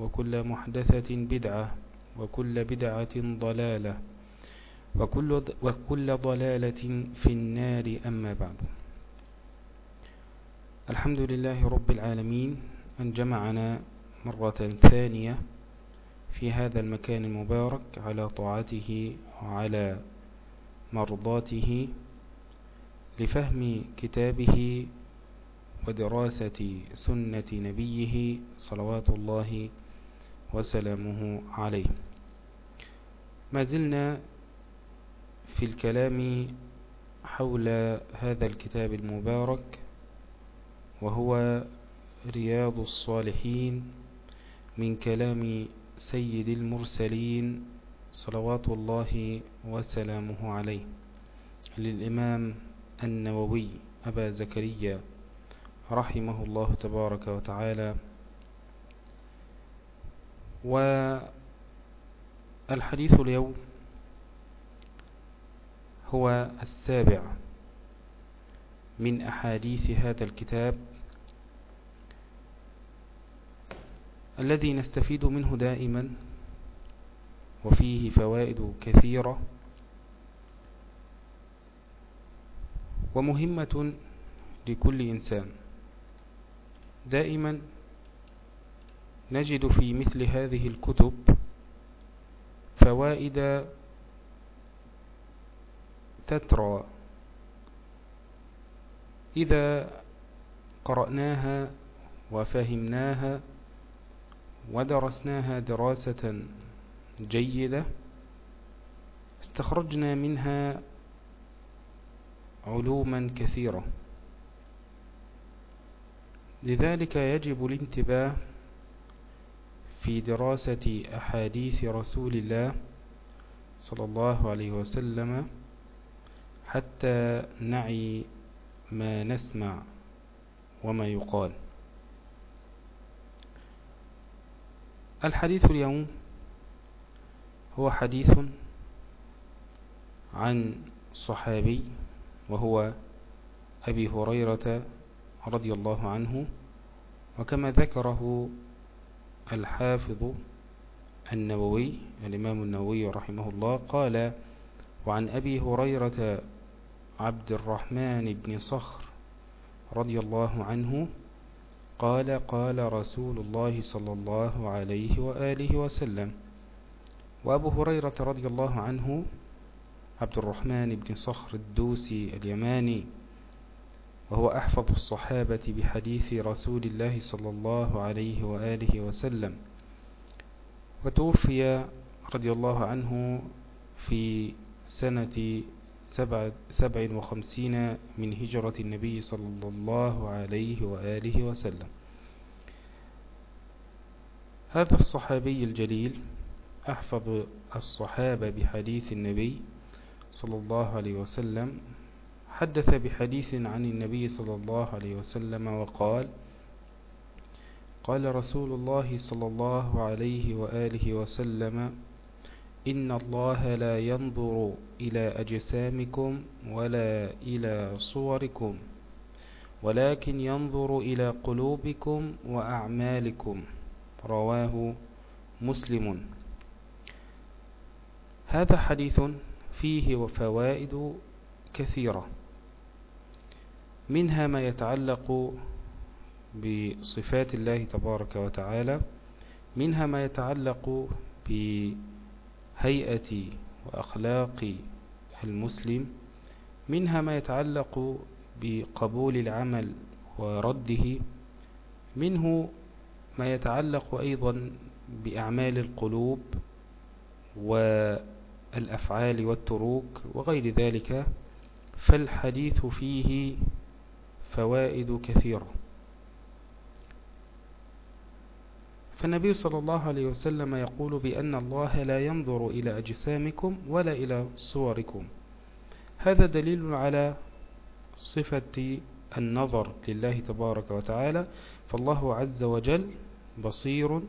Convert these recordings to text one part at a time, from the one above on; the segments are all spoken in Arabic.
وكل محدثة بدعة وكل بدعة ضلالة وكل, وكل ضلالة في النار أما بعد. الحمد لله رب العالمين أن جمعنا مرة ثانية في هذا المكان المبارك على طاعته وعلى مرضاته لفهم كتابه ودراسة سنة نبيه صلوات الله وسلامه عليه. ما زلنا في الكلام حول هذا الكتاب المبارك وهو رياض الصالحين من كلام سيد المرسلين صلوات الله وسلامه عليه للإمام النووي أبا زكريا رحمه الله تبارك وتعالى. والحديث اليوم هو السابع من أحاديث هذا الكتاب الذي نستفيد منه دائما وفيه فوائد كثيرة ومهمة لكل إنسان. دائما نجد في مثل هذه الكتب فوائد تترى. إذا قرأناها وفهمناها ودرسناها دراسة جيدة استخرجنا منها علوما كثيرة. لذلك يجب الانتباه في دراسة أحاديث رسول الله صلى الله عليه وسلم حتى نعي ما نسمع وما يقال. الحديث اليوم هو حديث عن صحابي وهو أبي هريرة رضي الله عنه وكما ذكره الحافظ النووي الإمام النووي رحمه الله قال وعن أبي هريرة عبد الرحمن بن صخر رضي الله عنه قال قال رسول الله صلى الله عليه وآله وسلم وأبو هريرة رضي الله عنه عبد الرحمن بن صخر الدوسي اليماني وهو أحفظ الصحابة بحديث رسول الله صلى الله عليه وآله وسلم. وتوفي رضي الله عنه في سنة سبع, سبع وخمسين من هجرة النبي صلى الله عليه وآله وسلم. هذا الصحابي الجليل أحفظ الصحابة بحديث النبي صلى الله عليه وسلم حدث بحديث عن النبي صلى الله عليه وسلم وقال قال رسول الله صلى الله عليه وآله وسلم إن الله لا ينظر إلى أجسامكم ولا إلى صوركم ولكن ينظر إلى قلوبكم وأعمالكم. رواه مسلم. هذا حديث فيه فوائد كثيرة. منها ما يتعلق بصفات الله تبارك وتعالى منها ما يتعلق بهيئة وأخلاق المسلم منها ما يتعلق بقبول العمل ورده منه ما يتعلق أيضا بأعمال القلوب والأفعال والتروك وغير ذلك فالحديث فيه فوائد كثيرة. فالنبي صلى الله عليه وسلم يقول بأن الله لا ينظر إلى أجسامكم ولا إلى صوركم. هذا دليل على صفة النظر لله تبارك وتعالى فالله عز وجل بصير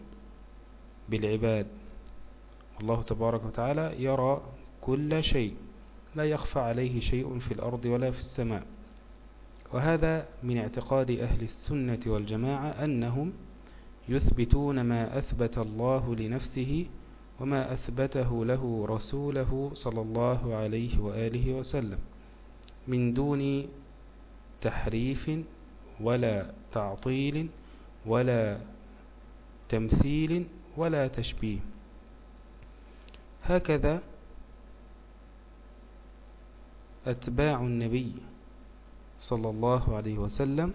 بالعباد. الله تبارك وتعالى يرى كل شيء لا يخفى عليه شيء في الأرض ولا في السماء. وهذا من اعتقاد أهل السنة والجماعة أنهم يثبتون ما أثبت الله لنفسه وما أثبته له رسوله صلى الله عليه وآله وسلم من دون تحريف ولا تعطيل ولا تمثيل ولا تشبيه. هكذا أتباع النبي صلى الله عليه وسلم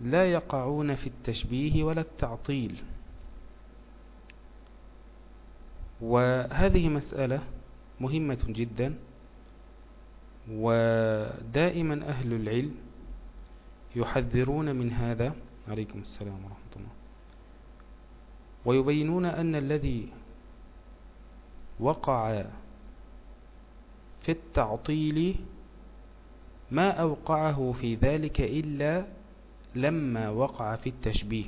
لا يقعون في التشبيه ولا التعطيل. وهذه مسألة مهمة جدا ودائما أهل العلم يحذرون من هذا. عليكم السلام ورحمة الله. ويبينون أن الذي وقع في التعطيل ما أوقعه في ذلك إلا لما وقع في التشبيه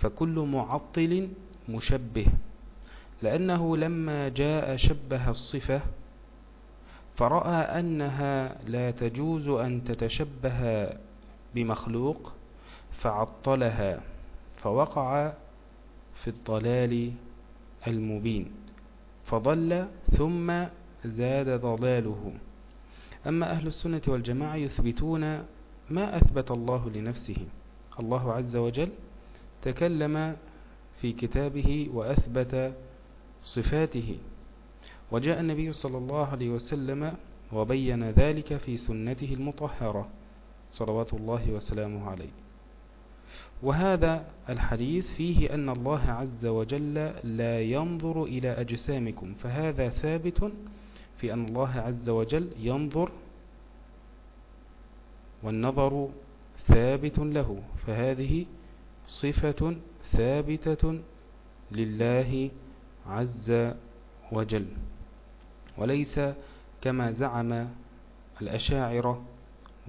فكل معطل مشبه لأنه لما جاء شبه الصفة فرأى أنها لا تجوز أن تتشبه بمخلوق فعطلها فوقع في الضلال المبين فضل ثم زاد ضلاله. أما أهل السنة والجماعة يثبتون ما أثبت الله لنفسه. الله عز وجل تكلم في كتابه وأثبت صفاته. وجاء النبي صلى الله عليه وسلم وبين ذلك في سنته المطهرة. صلوات الله وسلامه عليه. وهذا الحديث فيه أن الله عز وجل لا ينظر إلى أجسامكم فهذا ثابت في أن الله عز وجل ينظر والنظر ثابت له فهذه صفة ثابتة لله عز وجل. وليس كما زعم الأشاعرة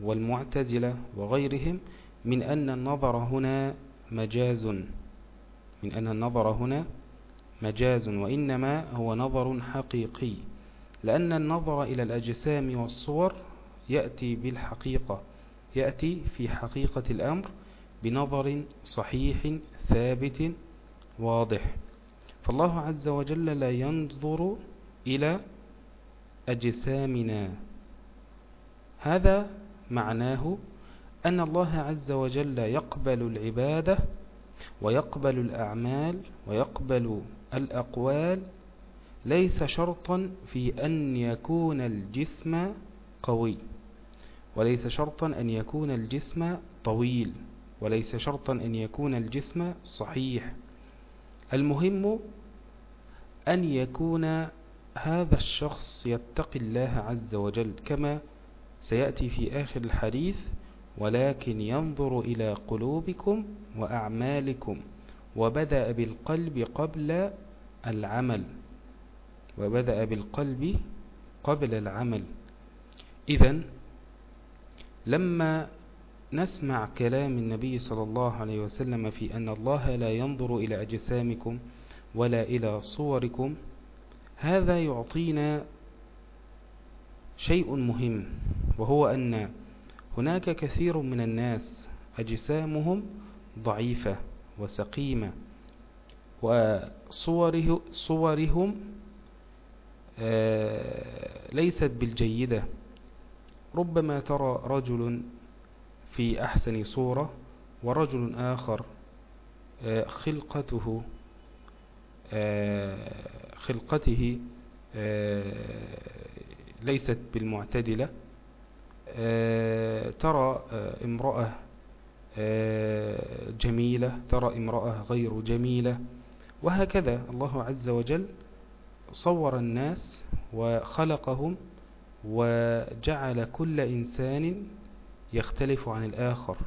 والمعتزلة وغيرهم من أن النظر هنا مجاز من أن النظر هنا مجاز وإنما هو نظر حقيقي. لأن النظر إلى الأجسام والصور يأتي بالحقيقة يأتي في حقيقة الأمر بنظر صحيح ثابت واضح. فالله عز وجل لا ينظر إلى أجسامنا. هذا معناه أن الله عز وجل يقبل العبادة ويقبل الأعمال ويقبل الأقوال ليس شرطا في أن يكون الجسم قوي وليس شرطا أن يكون الجسم طويل وليس شرطا أن يكون الجسم صحيح. المهم أن يكون هذا الشخص يتقي الله عز وجل كما سيأتي في آخر الحديث ولكن ينظر إلى قلوبكم وأعمالكم وبدأ بالقلب قبل العمل. وبدأ بالقلب قبل العمل. إذا لما نسمع كلام النبي صلى الله عليه وسلم في أن الله لا ينظر إلى أجسامكم ولا إلى صوركم هذا يعطينا شيء مهم وهو أن هناك كثير من الناس أجسامهم ضعيفة وسقيمة وصوره صورهم آه، ليست بالجيدة. ربما ترى رجل في أحسن صورة ورجل آخر آه، خلقته آه، خلقته ليست بالمعتدلة. ترى امرأة جميلة ترى امرأة غير جميلة وهكذا. الله عز وجل صور الناس وخلقهم وجعل كل إنسان يختلف عن الآخر.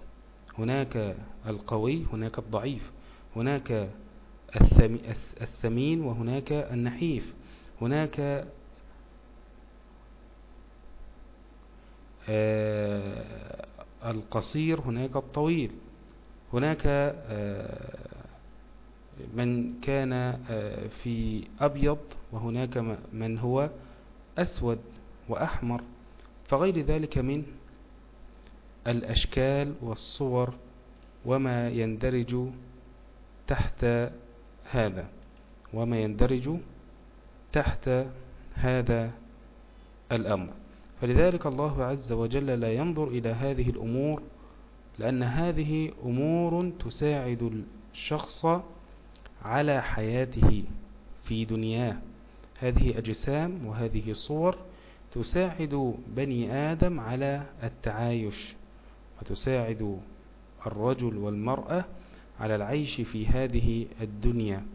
هناك القوي هناك الضعيف هناك الثمين وهناك النحيف. هناك آه، القصير هناك الطويل. هناك آه، من كان آه، في أبيض وهناك من هو أسود وأحمر فغير ذلك من الأشكال والصور وما يندرج تحت هذا وما يندرج تحت هذا الأمر. فلذلك الله عز وجل لا ينظر إلى هذه الأمور لأن هذه أمور تساعد الشخص على حياته في دنياه. هذه أجسام وهذه صور تساعد بني آدم على التعايش وتساعد الرجل والمرأة على العيش في هذه الدنيا.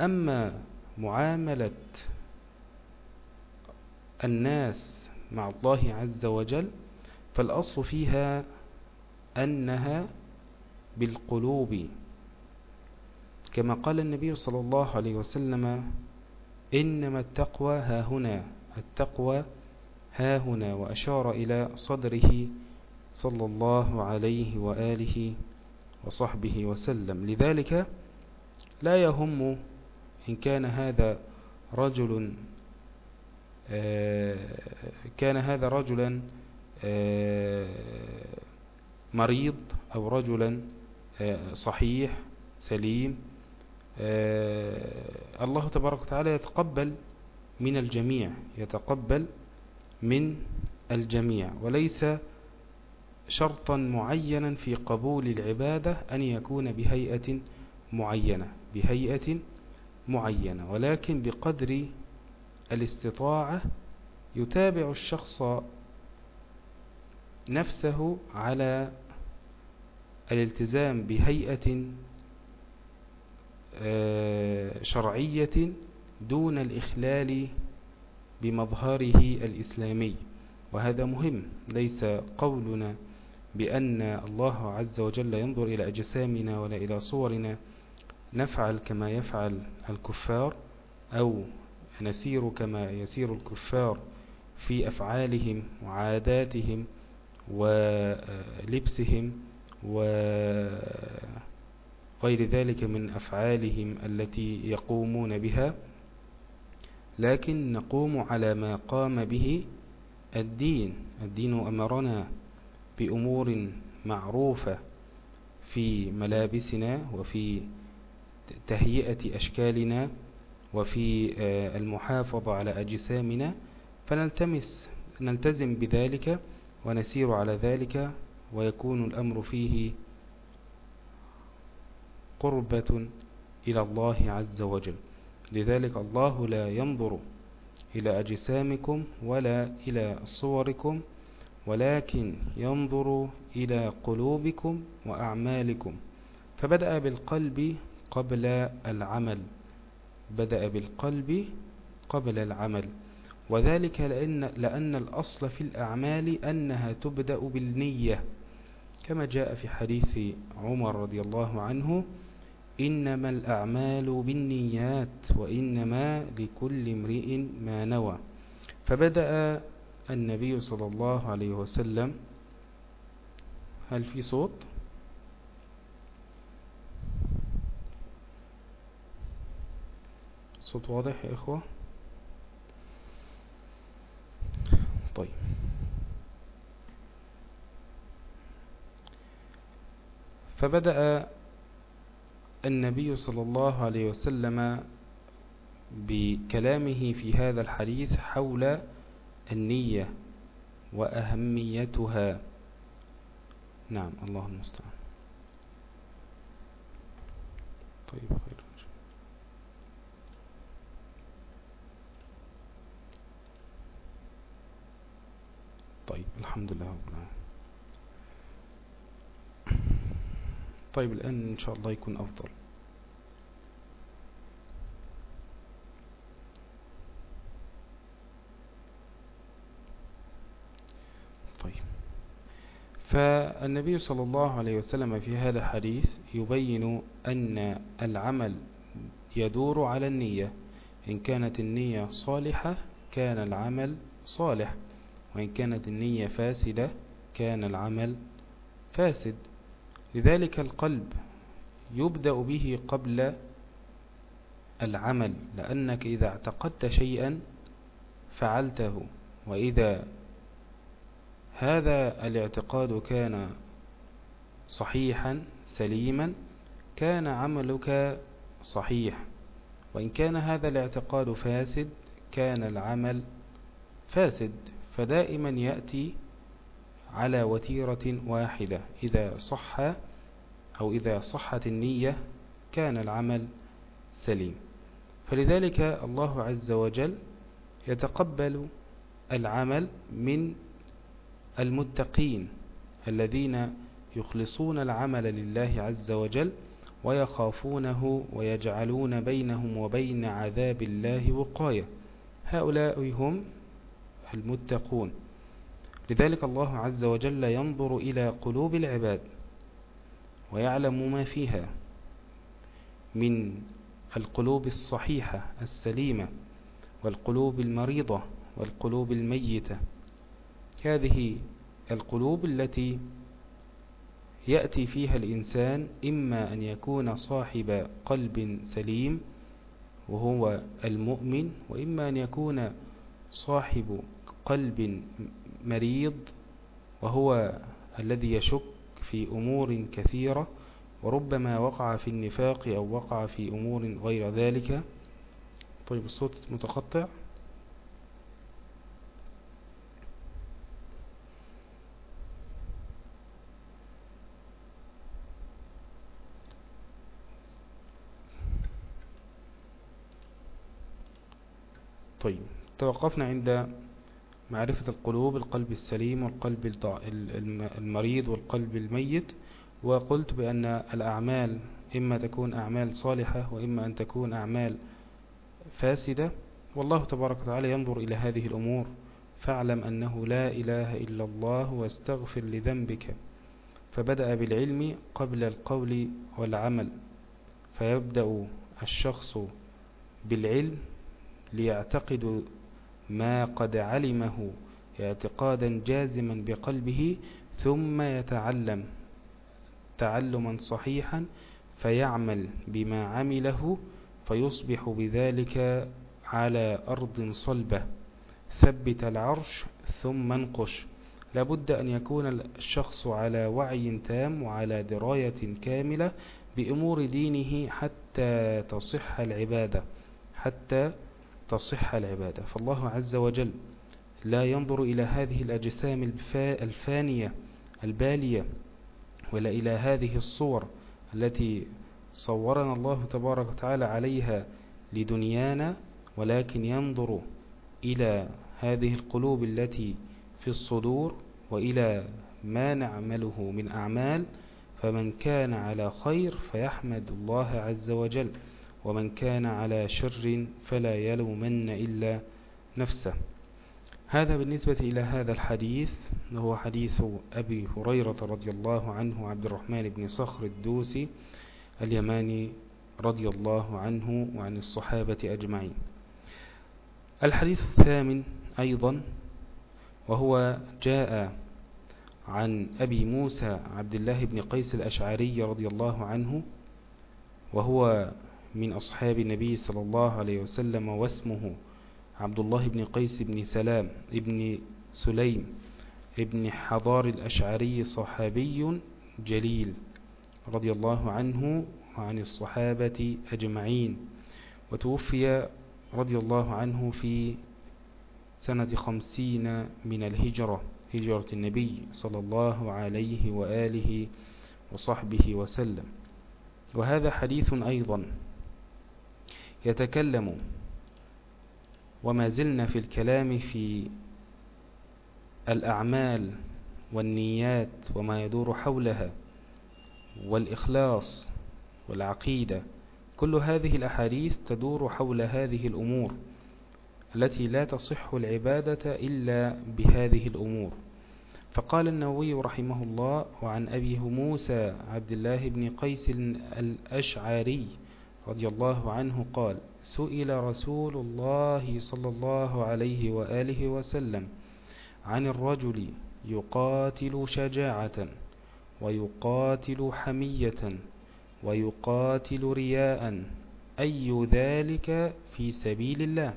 أما معاملة الناس مع الله عز وجل فالأصل فيها أنها بالقلوب. كما قال النبي صلى الله عليه وسلم إنما التقوى ها هنا التقوى ها هنا وأشار إلى صدره صلى الله عليه وآله وصحبه وسلم. لذلك لا يهم إن كان هذا رجل آه، كان هذا رجلا آه، مريض أو رجلا آه، صحيح سليم الله تبارك وتعالى يتقبل من الجميع يتقبل من الجميع. وليس شرطا معينا في قبول العبادة أن يكون بهيئة معينة بهيئة معينة. ولكن بقدر الاستطاعة يتابع الشخص نفسه على الالتزام بهيئة آه، شرعية دون الإخلال بمظهره الإسلامي. وهذا مهم. ليس قولنا بأن الله عز وجل ينظر إلى أجسامنا ولا إلى صورنا. نفعل كما يفعل الكفار أو نسير كما يسير الكفار في أفعالهم وعاداتهم ولبسهم وغير ذلك من أفعالهم التي يقومون بها لكن نقوم على ما قام به الدين. الدين أمرنا بأمور معروفة في ملابسنا وفي تهيئة أشكالنا وفي آه، المحافظة على أجسامنا فنلتمس نلتزم بذلك ونسير على ذلك ويكون الأمر فيه قربة إلى الله عز وجل. لذلك الله لا ينظر إلى أجسامكم ولا إلى صوركم ولكن ينظر إلى قلوبكم وأعمالكم. فبدأ بالقلب قبل العمل. بدأ بالقلب قبل العمل. وذلك لأن, لأن الأصل في الأعمال أنها تبدأ بالنية. كما جاء في حديث عمر رضي الله عنه إنما الأعمال بالنيات وإنما لكل امرئ ما نوى. فبدأ النبي صلى الله عليه وسلم هل في صوت؟ صوت واضح يا إخوة؟ طيب. فبدأ النبي صلى الله عليه وسلم بكلامه في هذا الحديث حول النية وأهميتها. نعم الله المستعان طيب خير. طيب الحمد لله رب العالمين. طيب الآن إن شاء الله يكون أفضل. طيب. فالنبي صلى الله عليه وسلم في هذا الحديث يبين أن العمل يدور على النية. إن كانت النية صالحة كان العمل صالح. وإن كانت النية فاسدة كان العمل فاسد. لذلك القلب يبدأ به قبل العمل لأنك إذا اعتقدت شيئا فعلته. وإذا هذا الاعتقاد كان صحيحا سليما كان عملك صحيح. وإن كان هذا الاعتقاد فاسد كان العمل فاسد. فدائما يأتي على وتيرة واحدة إذا صح أو إذا صحت النية كان العمل سليم. فلذلك الله عز وجل يتقبل العمل من المتقين الذين يخلصون العمل لله عز وجل ويخافونه ويجعلون بينهم وبين عذاب الله وقاية. هؤلاء هم المتقون. لذلك الله عز وجل ينظر إلى قلوب العباد ويعلم ما فيها من القلوب الصحيحة السليمة والقلوب المريضة والقلوب الميتة. هذه القلوب التي يأتي فيها الإنسان إما أن يكون صاحب قلب سليم وهو المؤمن وإما أن يكون صاحب قلب مريض وهو الذي يشك في أمور كثيرة وربما وقع في النفاق أو وقع في أمور غير ذلك. طيب الصوت متقطع. طيب توقفنا عند معرفة القلوب القلب السليم والقلب المريض والقلب الميت. وقلت بأن الأعمال إما تكون أعمال صالحة وإما أن تكون أعمال فاسدة. والله تبارك وتعالى ينظر إلى هذه الأمور. فاعلم أنه لا إله إلا الله واستغفر لذنبك. فبدأ بالعلم قبل القول والعمل. فيبدأ الشخص بالعلم ليعتقد ما قد علمه اعتقادا جازما بقلبه ثم يتعلم تعلما صحيحا فيعمل بما عمله فيصبح بذلك على أرض صلبة. ثبت العرش ثم انقش. لابد أن يكون الشخص على وعي تام وعلى دراية كاملة بأمور دينه حتى تصح العبادة حتى تصح العبادة. فالله عز وجل لا ينظر إلى هذه الأجسام الفانية البالية ولا إلى هذه الصور التي صورنا الله تبارك وتعالى عليها لدنيانا ولكن ينظر إلى هذه القلوب التي في الصدور وإلى ما نعمله من أعمال. فمن كان على خير فيحمد الله عز وجل. ومن كان على شر فلا يلومن إلا نفسه. هذا بالنسبة إلى هذا الحديث هو حديث أبي هريرة رضي الله عنه عبد الرحمن بن صخر الدوسي اليماني رضي الله عنه وعن الصحابة أجمعين. الحديث الثامن أيضا وهو جاء عن أبي موسى عبد الله بن قيس الأشعري رضي الله عنه وهو من أصحاب النبي صلى الله عليه وسلم واسمه عبد الله بن قيس بن سلام ابن سليم ابن حضار الأشعري صحابي جليل رضي الله عنه وعن الصحابة أجمعين. وتوفي رضي الله عنه في سنة خمسين من الهجرة هجرة النبي صلى الله عليه وآله وصحبه وسلم. وهذا حديث أيضا يتكلم وما زلنا في الكلام في الأعمال والنيات وما يدور حولها والإخلاص والعقيدة كل هذه الأحاديث تدور حول هذه الأمور التي لا تصح العبادة إلا بهذه الأمور. فقال النووي رحمه الله وعن أبي موسى عبد الله بن قيس الأشعري رضي الله عنه قال سئل رسول الله صلى الله عليه وآله وسلم عن الرجل يقاتل شجاعة ويقاتل حمية ويقاتل رياء أي ذلك في سبيل الله؟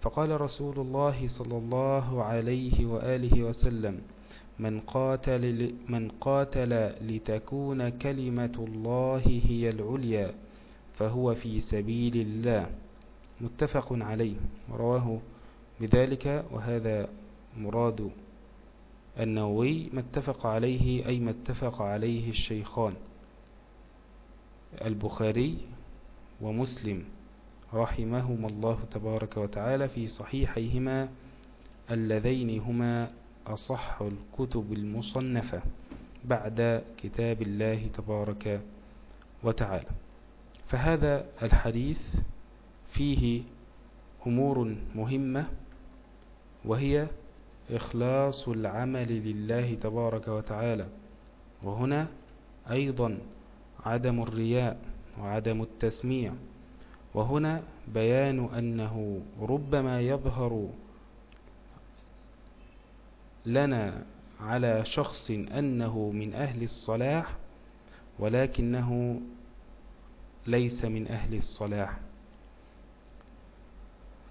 فقال رسول الله صلى الله عليه وآله وسلم من قاتل, من قاتل لتكون كلمة الله هي العليا فهو في سبيل الله متفق عليه ورواه بذلك وهذا مراد النووي ما اتفق عليه أي ما اتفق عليه الشيخان البخاري ومسلم رحمهما الله تبارك وتعالى في صحيحيهما اللذين هما أصح الكتب المصنفة بعد كتاب الله تبارك وتعالى. فهذا الحديث فيه أمور مهمة وهي إخلاص العمل لله تبارك وتعالى. وهنا أيضا عدم الرياء وعدم التسميع. وهنا بيان أنه ربما يظهر لنا على شخص أنه من أهل الصلاح ولكنه ليس من أهل الصلاح.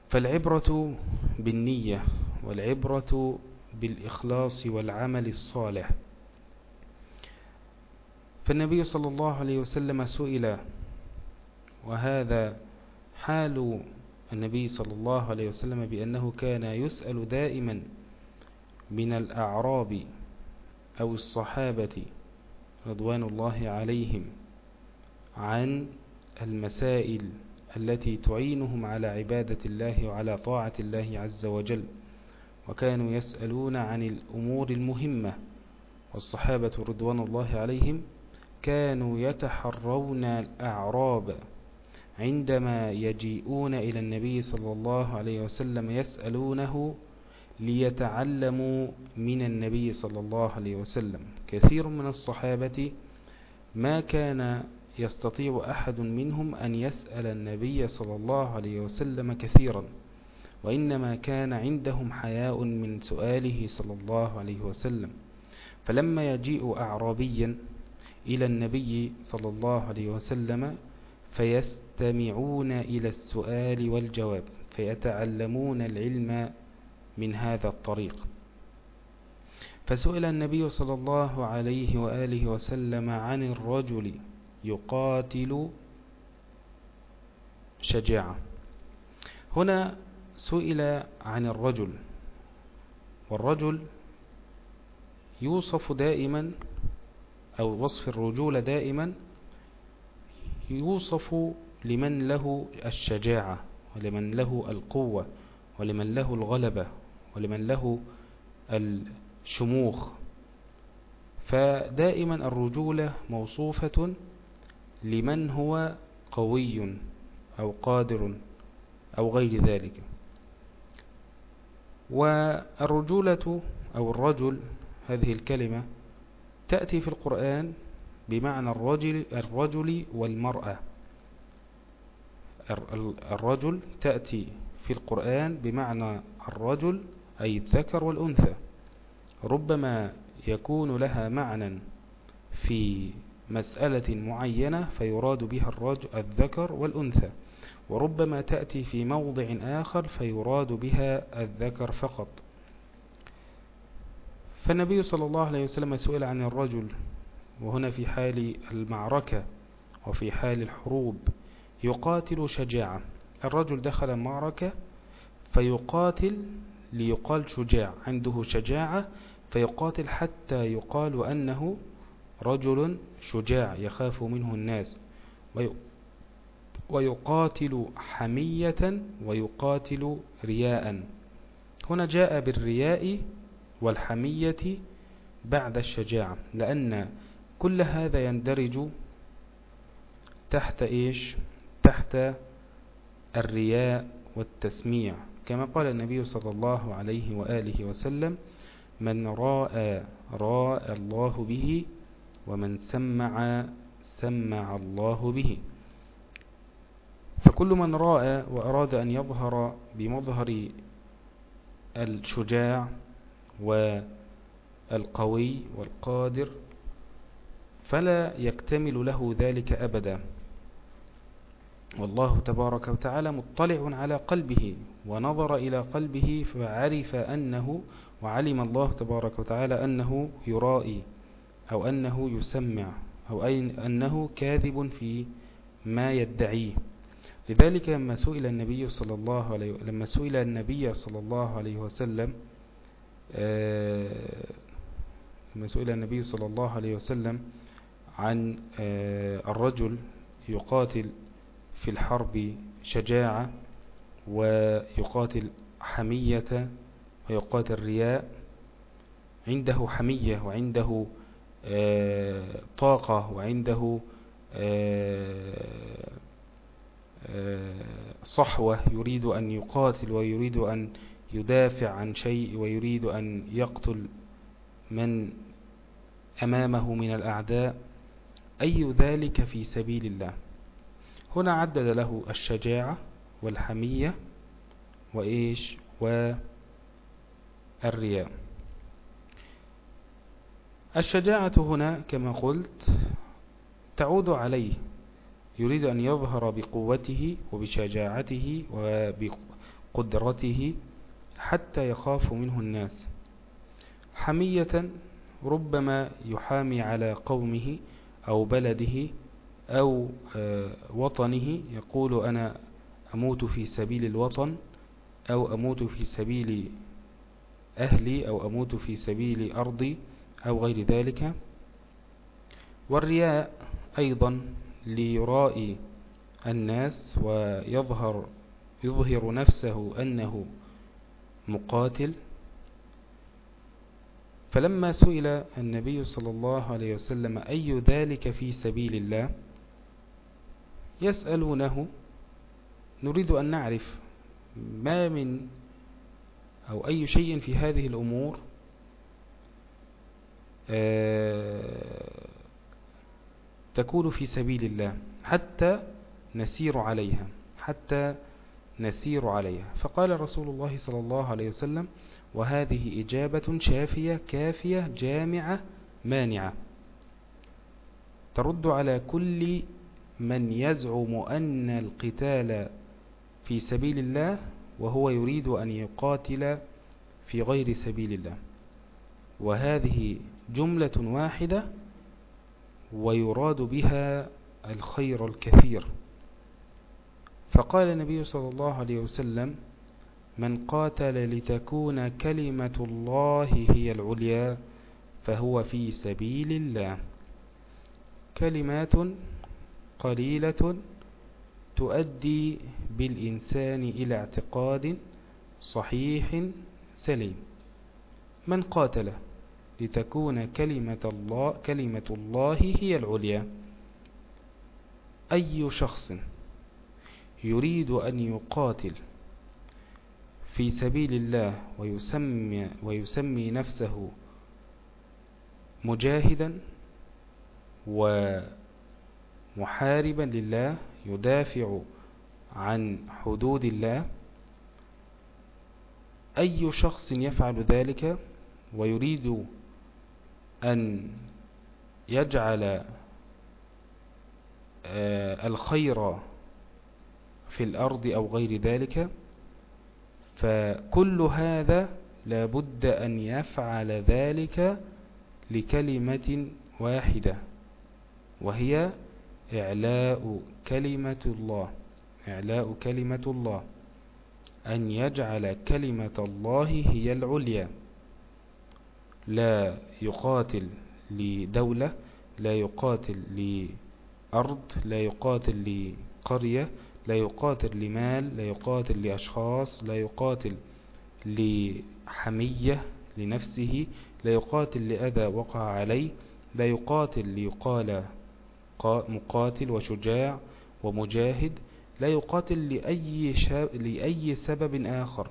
فالعبرة بالنية والعبرة بالإخلاص والعمل الصالح. فالنبي صلى الله عليه وسلم سئل وهذا حال النبي صلى الله عليه وسلم بأنه كان يسأل دائما من الأعراب أو الصحابة رضوان الله عليهم عن المسائل التي تعينهم على عبادة الله وعلى طاعة الله عز وجل وكانوا يسألون عن الأمور المهمة والصحابة رضوان الله عليهم كانوا يتحرون الأعراب عندما يجيئون إلى النبي صلى الله عليه وسلم يسألونه ليتعلموا من النبي صلى الله عليه وسلم. كثير من الصحابة ما كان يستطيع أحد منهم أن يسأل النبي صلى الله عليه وسلم كثيرا وإنما كان عندهم حياء من سؤاله صلى الله عليه وسلم. فلما يجيء أعرابيا إلى النبي صلى الله عليه وسلم فيستمعون إلى السؤال والجواب فيتعلمون العلم من هذا الطريق. فسئل النبي صلى الله عليه وآله وسلم عن الرجل يقاتل شجاعة. هنا سئل عن الرجل والرجل يوصف دائما أو وصف الرجولة دائما يوصف لمن له الشجاعة ولمن له القوة ولمن له الغلبة ولمن له الشموخ. فدائما الرجولة موصوفة لمن هو قوي أو قادر أو غير ذلك. والرجولة أو الرجل هذه الكلمة تأتي في القرآن بمعنى الرجل, الرجل والمرأة. الرجل تأتي في القرآن بمعنى الرجل أي الذكر والأنثى. ربما يكون لها معنى في مسألة معينة فيراد بها الرجل الذكر والأنثى وربما تأتي في موضع آخر فيراد بها الذكر فقط. فالنبي صلى الله عليه وسلم سئل عن الرجل وهنا في حال المعركة وفي حال الحروب يقاتل شجاعة. الرجل دخل المعركة فيقاتل ليقال شجاع عنده شجاعة فيقاتل حتى يقال أنه رجل شجاع يخاف منه الناس ويقاتل حمية ويقاتل رياء. هنا جاء بالرياء والحمية بعد الشجاعة لأن كل هذا يندرج تحت إيش؟ تحت الرياء والتسميع. كما قال النبي صلى الله عليه وآله وسلم من رأى رأى الله به ومن سمع سمع الله به. فكل من رأى وأراد أن يظهر بمظهر الشجاع والقوي والقادر فلا يكتمل له ذلك أبدا. والله تبارك وتعالى مطلع على قلبه ونظر إلى قلبه فعرف أنه وعلم الله تبارك وتعالى أنه يرائي. أو أنه يسمع أو أنه كاذب في ما يدعيه لذلك لما سئل النبي صلى الله عليه لما سئل النبي صلى الله عليه وسلم آه، لما سئل النبي صلى الله عليه وسلم عن آه، الرجل يقاتل في الحرب شجاعة ويقاتل حمية ويقاتل رياء عنده حمية وعنده طاقة وعنده آه، صحوة يريد أن يقاتل ويريد أن يدافع عن شيء ويريد أن يقتل من أمامه من الأعداء. أي ذلك في سبيل الله؟ هنا عدد له الشجاعة والحمية وإيش؟ والرياء. الشجاعة هنا كما قلت تعود عليه يريد أن يظهر بقوته وبشجاعته وبقدرته حتى يخاف منه الناس. حمية ربما يحامي على قومه أو بلده أو آه، وطنه يقول أنا أموت في سبيل الوطن أو أموت في سبيل أهلي أو أموت في سبيل أرضي أو غير ذلك. والرياء أيضا ليرائي الناس ويظهر يظهر نفسه أنه مقاتل. فلما سئل النبي صلى الله عليه وسلم أي ذلك في سبيل الله يسألونه نريد أن نعرف ما من أو أي شيء في هذه الأمور تكون في سبيل الله حتى نسير عليها حتى نسير عليها. فقال رسول الله صلى الله عليه وسلم وهذه إجابة شافية كافية جامعة مانعة. ترد على كل من يزعم أن القتال في سبيل الله وهو يريد أن يقاتل في غير سبيل الله. وهذه جملة واحدة ويراد بها الخير الكثير. فقال النبي صلى الله عليه وسلم من قاتل لتكون كلمة الله هي العليا فهو في سبيل الله. كلمات قليلة تؤدي بالإنسان إلى اعتقاد صحيح سليم. من قاتل لتكون كلمة الله, كلمة الله هي العليا. أي شخص يريد أن يقاتل في سبيل الله ويسمي, ويسمي نفسه مجاهدا ومحاربا لله يدافع عن حدود الله أي شخص يفعل ذلك ويريد أن يجعل آه، الخير في الأرض أو غير ذلك فكل هذا لابد أن يفعل ذلك لكلمة واحدة وهي إعلاء كلمة الله إعلاء كلمة الله أن يجعل كلمة الله هي العليا. لا يقاتل لدولة لا يقاتل لأرض لا يقاتل لقرية لا يقاتل لمال لا يقاتل لأشخاص لا يقاتل لحمية لنفسه لا يقاتل لأذى وقع عليه لا يقاتل ليقال مقاتل وشجاع ومجاهد لا يقاتل لأي, لأي سبب آخر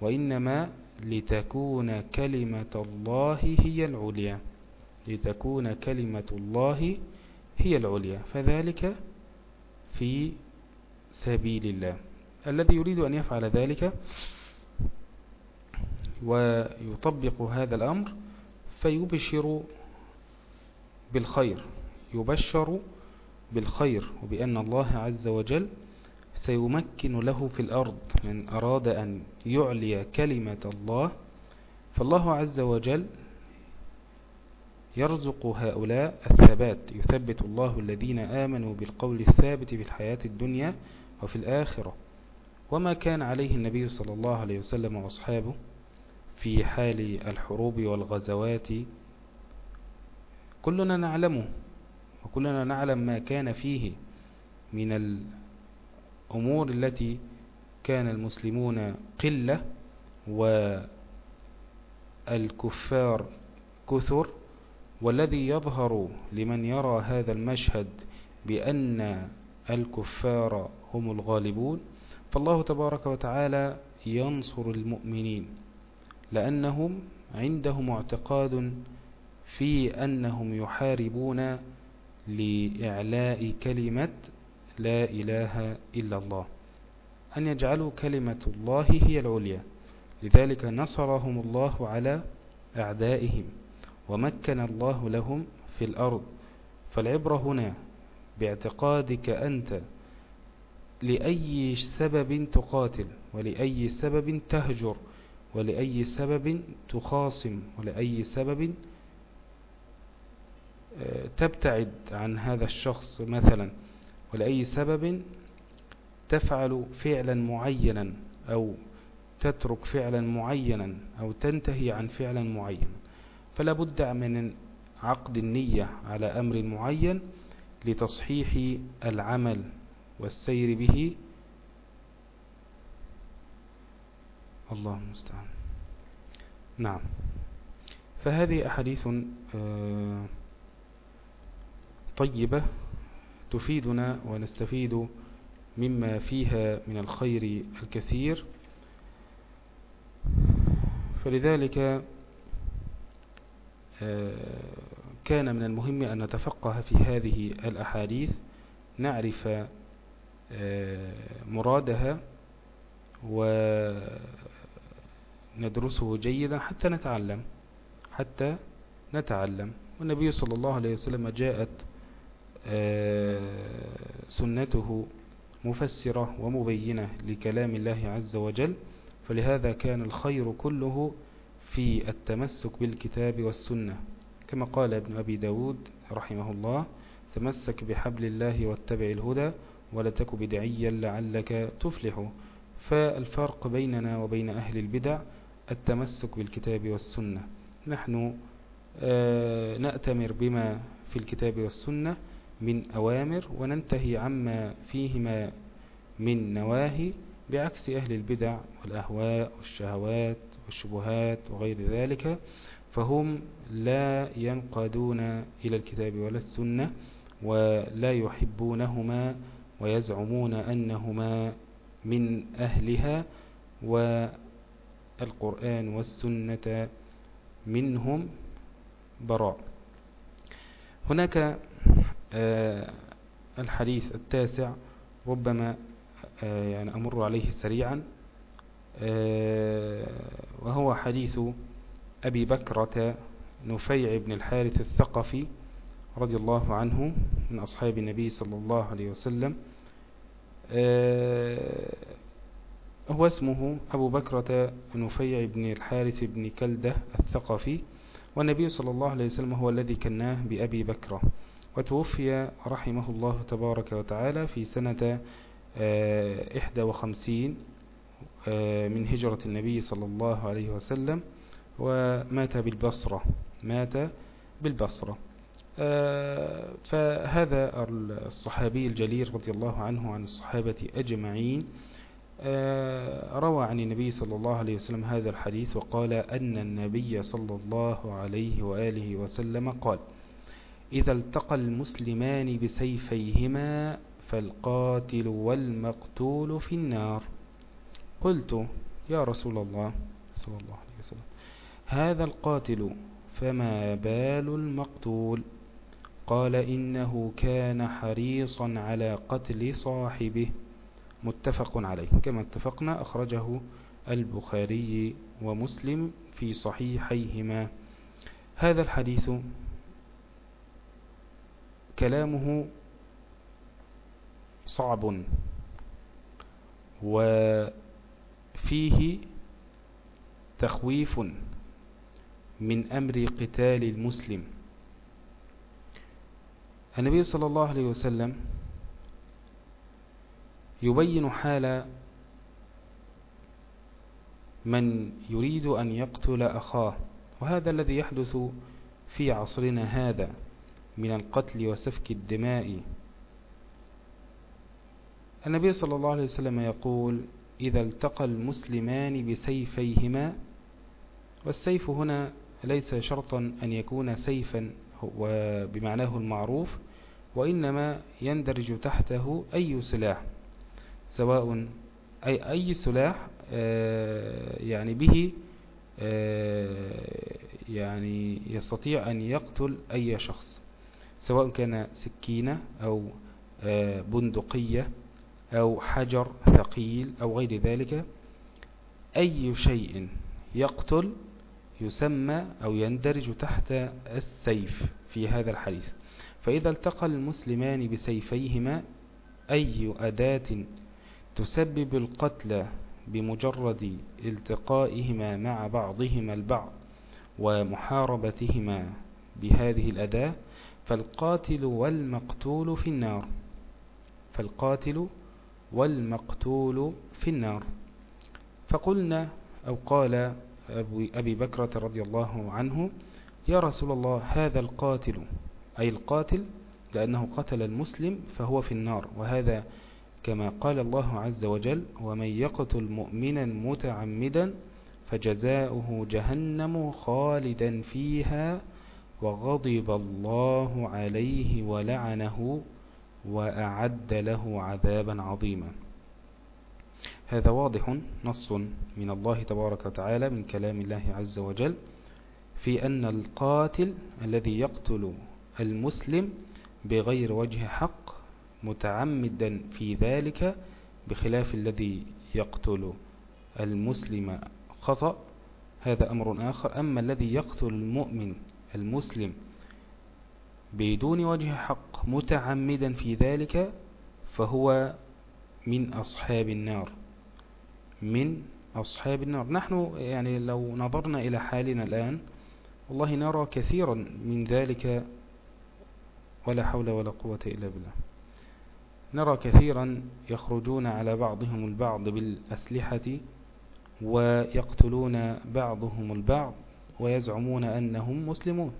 وإنما لتكون كلمة الله هي العليا. لتكون كلمة الله هي العليا. فذلك في سبيل الله. الذي يريد أن يفعل ذلك ويطبق هذا الأمر فيبشر بالخير. يبشر بالخير. وبأن الله عز وجل سيمكن له في الأرض من أراد أن يعلي كلمة الله فالله عز وجل يرزق هؤلاء الثبات. يثبت الله الذين آمنوا بالقول الثابت في الحياة الدنيا وفي الآخرة. وما كان عليه النبي صلى الله عليه وسلم وأصحابه في حال الحروب والغزوات. كلنا نعلمه وكلنا نعلم ما كان فيه من الأمور التي كان المسلمون قلة والكفار كثر والذي يظهر لمن يرى هذا المشهد بأن الكفار هم الغالبون فالله تبارك وتعالى ينصر المؤمنين لأنهم عندهم اعتقاد في أنهم يحاربون لإعلاء كلمة لا إله إلا الله. أن يجعلوا كلمة الله هي العليا. لذلك نصرهم الله على أعدائهم ومكن الله لهم في الأرض. فالعبرة هنا باعتقادك أنت لأي سبب تقاتل ولأي سبب تهجر ولأي سبب تخاصم ولأي سبب آه، تبتعد عن هذا الشخص مثلا. ولأي سبب تفعل فعلا معينا أو تترك فعلا معينا أو تنتهي عن فعلا معين. فلا بد من عقد النية على أمر معين لتصحيح العمل والسير به. الله المستعان نعم. فهذه أحاديث آه، طيبة. تفيدنا ونستفيد مما فيها من الخير الكثير. فلذلك آه، كان من المهم أن نتفقه في هذه الأحاديث نعرف آه، مرادها وندرسه جيدا حتى نتعلم حتى نتعلم. والنبي صلى الله عليه وسلم جاءت سنته مفسرة ومبينة لكلام الله عز وجل فلهذا كان الخير كله في التمسك بالكتاب والسنة. كما قال ابن أبي داود رحمه الله تمسك بحبل الله واتبع الهدى ولا تك بدعيا لعلك تفلح. فالفرق بيننا وبين أهل البدع التمسك بالكتاب والسنة. نحن آه، نأتمر بما في الكتاب والسنة من أوامر وننتهي عما فيهما من نواهي بعكس أهل البدع والأهواء والشهوات والشبهات وغير ذلك فهم لا ينقادون إلى الكتاب ولا السنة ولا يحبونهما ويزعمون أنهما من أهلها والقرآن والسنة منهم براء. هناك الحديث التاسع ربما آه، يعني أمر عليه سريعا. آه، وهو حديث أبي بكرة نفيع بن الحارث الثقفي رضي الله عنه من أصحاب النبي صلى الله عليه وسلم. هو اسمه أبو بكرة نفيع بن الحارث بن كلدة الثقفي والنبي صلى الله عليه وسلم هو الذي كناه بأبي بكرة. وتوفي رحمه الله تبارك وتعالى في سنة آه، إحدى وخمسين آه، من هجرة النبي صلى الله عليه وسلم ومات بالبصرة مات بالبصرة. آه، فهذا الصحابي الجليل رضي الله عنه عن الصحابة أجمعين روى عن النبي صلى الله عليه وسلم هذا الحديث وقال أن النبي صلى الله عليه وآله وسلم قال إذا التقى المسلمان بسيفيهما فالقاتل والمقتول في النار. قلت يا رسول الله صلى الله عليه وسلم هذا القاتل فما بال المقتول؟ قال إنه كان حريصا على قتل صاحبه. متفق عليه. كما اتفقنا أخرجه البخاري ومسلم في صحيحيهما. هذا الحديث كلامه صعب. وفيه تخويف من أمر قتال المسلم. النبي صلى الله عليه وسلم يبين حال من يريد أن يقتل أخاه وهذا الذي يحدث في عصرنا هذا. من القتل وسفك الدماء. النبي صلى الله عليه وسلم يقول إذا التقى المسلمان بسيفيهما والسيف هنا ليس شرطا أن يكون سيفا وبمعناه المعروف وإنما يندرج تحته أي سلاح سواء أي, أي سلاح آه، يعني به آه، يعني يستطيع أن يقتل أي شخص. سواء كان سكينة أو آه، بندقية أو حجر ثقيل أو غير ذلك أي شيء يقتل يسمى أو يندرج تحت السيف في هذا الحديث. فإذا التقى المسلمان بسيفيهما أي أداة تسبب القتل بمجرد التقائهما مع بعضهما البعض ومحاربتهما بهذه الأداة فالقاتل والمقتول في النار. فالقاتل والمقتول في النار. فقلنا أو قال أبي بكرة رضي الله عنه يا رسول الله هذا القاتل أي القاتل لأنه قتل المسلم فهو في النار. وهذا كما قال الله عز وجل ومن يقتل مؤمنا متعمدا فجزاؤه جهنم خالدا فيها وغضب الله عليه ولعنه وأعد له عذابا عظيما. هذا واضح نص من الله تبارك وتعالى من كلام الله عز وجل في أن القاتل الذي يقتل المسلم بغير وجه حق متعمدا في ذلك بخلاف الذي يقتل المسلم خطأ. هذا أمر آخر. أما الذي يقتل المؤمن المسلم بدون وجه حق متعمدا في ذلك فهو من أصحاب النار من أصحاب النار. نحن يعني لو نظرنا إلى حالنا الآن والله نرى كثيرا من ذلك ولا حول ولا قوة إلا بالله. نرى كثيرا يخرجون على بعضهم البعض بالأسلحة ويقتلون بعضهم البعض. ويزعمون أنهم مسلمون.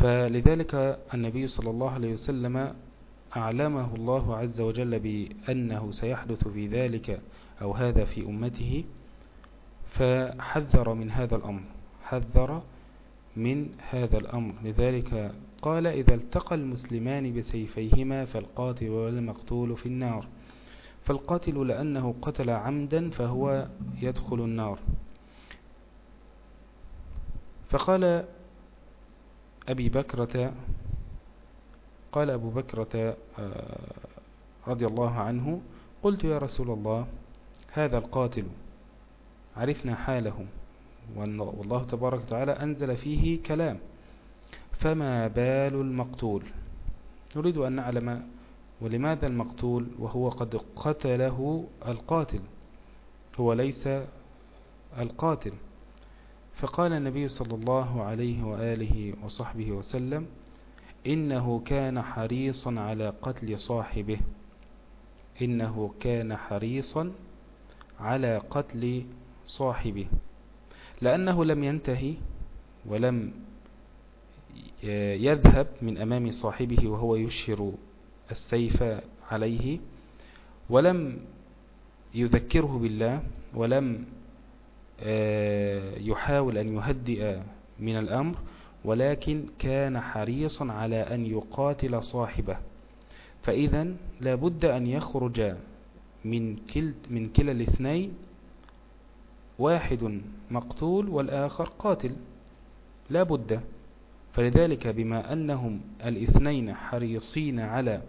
فلذلك النبي صلى الله عليه وسلم أعلمه الله عز وجل بأنه سيحدث في ذلك أو هذا في أمته فحذر من هذا الأمر حذر من هذا الأمر. لذلك قال إذا التقى المسلمان بسيفيهما فالقاتل والمقتول في النار فالقاتل لأنه قتل عمدا فهو يدخل النار. فقال أبي بكرة قال أبو بكرة آه، رضي الله عنه قلت يا رسول الله هذا القاتل عرفنا حاله والله تبارك وتعالى أنزل فيه كلام فما بال المقتول؟ نريد أن نعلم ولماذا المقتول وهو قد قتله القاتل هو ليس القاتل. فقال النبي صلى الله عليه وآله وصحبه وسلم إنه كان حريصا على قتل صاحبه. إنه كان حريصا على قتل صاحبه. لأنه لم ينتهي ولم يذهب من أمام صاحبه وهو يشهر السيف عليه. ولم يذكره بالله ولم يحاول أن يهدئ من الأمر ولكن كان حريصا على أن يقاتل صاحبه. فإذا لابد أن يخرج من كل من كلا الاثنين واحد مقتول والآخر قاتل. لا بد فلذلك بما أنهم الاثنين حريصين على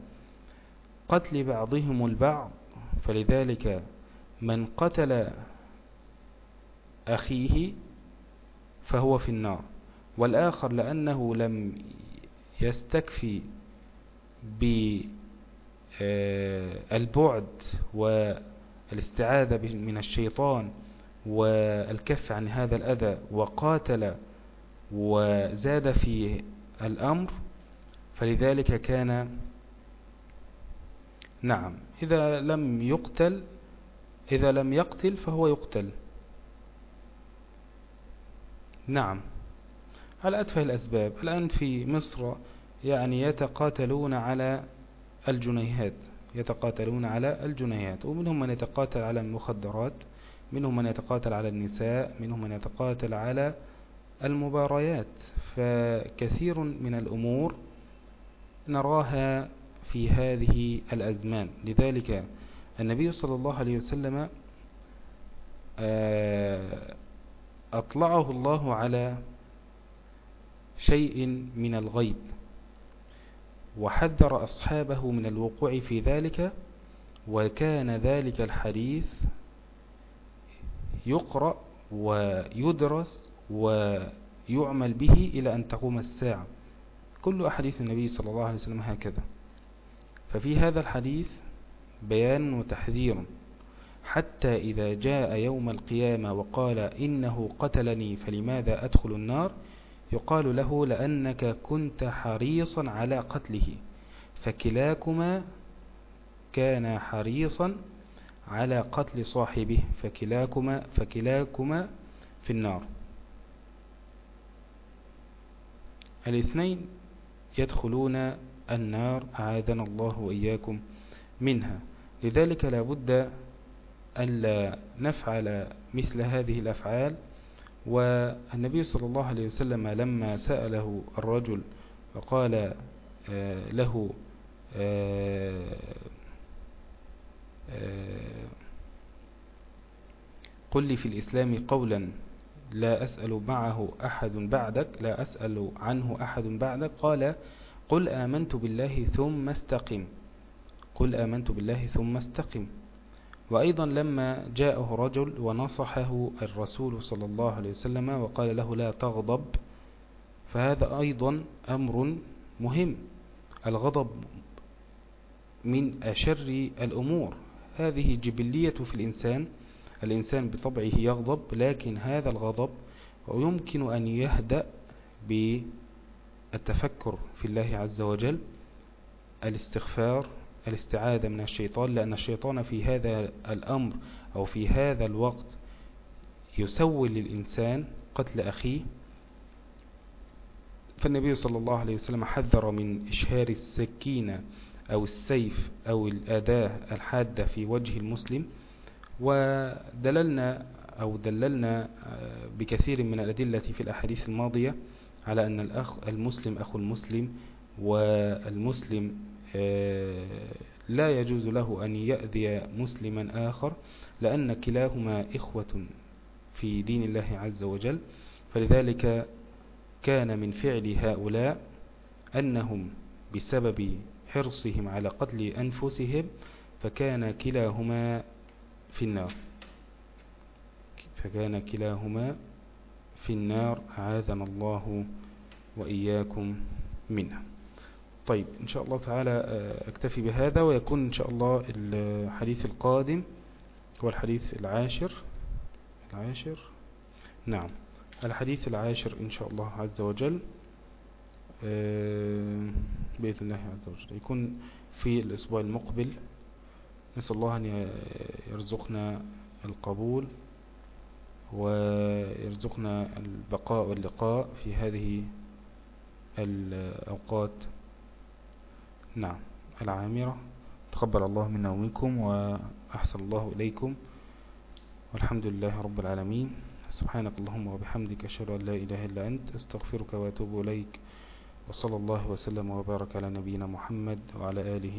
قتل بعضهم البعض فلذلك من قتل أخيه فهو في النار والآخر لأنه لم يستكفي بالبعد والاستعاذة من الشيطان والكف عن هذا الأذى وقاتل وزاد في الأمر فلذلك كان نعم إذا لم يقتل إذا لم يقتل فهو يقتل. نعم. على أتفه الأسباب؟ الآن في مصر يعني يتقاتلون على الجنيهات يتقاتلون على الجنيهات ومنهم من يتقاتل على المخدرات منهم من يتقاتل على النساء منهم من يتقاتل على المباريات. فكثير من الأمور نراها في هذه الأزمان. لذلك النبي صلى الله عليه وسلم آه، أطلعه الله على شيء من الغيب وحذر أصحابه من الوقوع في ذلك وكان ذلك الحديث يقرأ ويدرس ويعمل به إلى أن تقوم الساعة. كل أحاديث النبي صلى الله عليه وسلم هكذا. ففي هذا الحديث بيان وتحذير. حتى إذا جاء يوم القيامة وقال إنه قتلني فلماذا أدخل النار؟ يقال له لأنك كنت حريصا على قتله فكلاكما كان حريصا على قتل صاحبه فكلاكما, فكلاكما في النار. الاثنين يدخلون النار أعاذنا الله وإياكم منها. لذلك لا بد ألا نفعل مثل هذه الأفعال. والنبي صلى الله عليه وسلم لما سأله الرجل وقال آه، له آه، آه، قل لي في الإسلام قولا لا أسأل معه أحد بعدك لا أسأل عنه أحد بعدك. قال قل آمنت بالله ثم استقم. قل آمنت بالله ثم استقم. وأيضا لما جاءه رجل ونصحه الرسول صلى الله عليه وسلم وقال له لا تغضب فهذا أيضا أمر مهم. الغضب من أشر الأمور. هذه جبلية في الإنسان الإنسان بطبعه يغضب لكن هذا الغضب يمكن أن يهدأ بالتفكر في الله عز وجل الاستغفار الاستعاذة من الشيطان لأن الشيطان في هذا الأمر أو في هذا الوقت يسول للإنسان قتل أخيه. فالنبي صلى الله عليه وسلم حذر من إشهار السكينة أو السيف أو الأداة الحادة في وجه المسلم ودللنا أو دللنا بكثير من الأدلة في الأحاديث الماضية على أن الأخ المسلم أخو المسلم والمسلم لا يجوز له أن يأذي مسلما آخر لأن كلاهما إخوة في دين الله عز وجل. فلذلك كان من فعل هؤلاء أنهم بسبب حرصهم على قتل أنفسهم فكان كلاهما في النار. فكان كلاهما في النار أعاذنا الله وإياكم منها طيب إن شاء الله تعالى أكتفي بهذا ويكون إن شاء الله الحديث القادم هو الحديث العاشر. العاشر؟ نعم الحديث العاشر إن شاء الله عز وجل بإذن الله عز وجل. يكون في الأسبوع المقبل. نسأل الله أن يرزقنا القبول ويرزقنا البقاء واللقاء في هذه الأوقات نعم العامرة. تقبل الله منا ومنكم وأحسن الله إليكم. والحمد لله رب العالمين. سبحانك اللهم وبحمدك أشهد أن لا إله إلا أنت أستغفرك وأتوب إليك. وصلى الله وسلم وبارك على نبينا محمد وعلى آله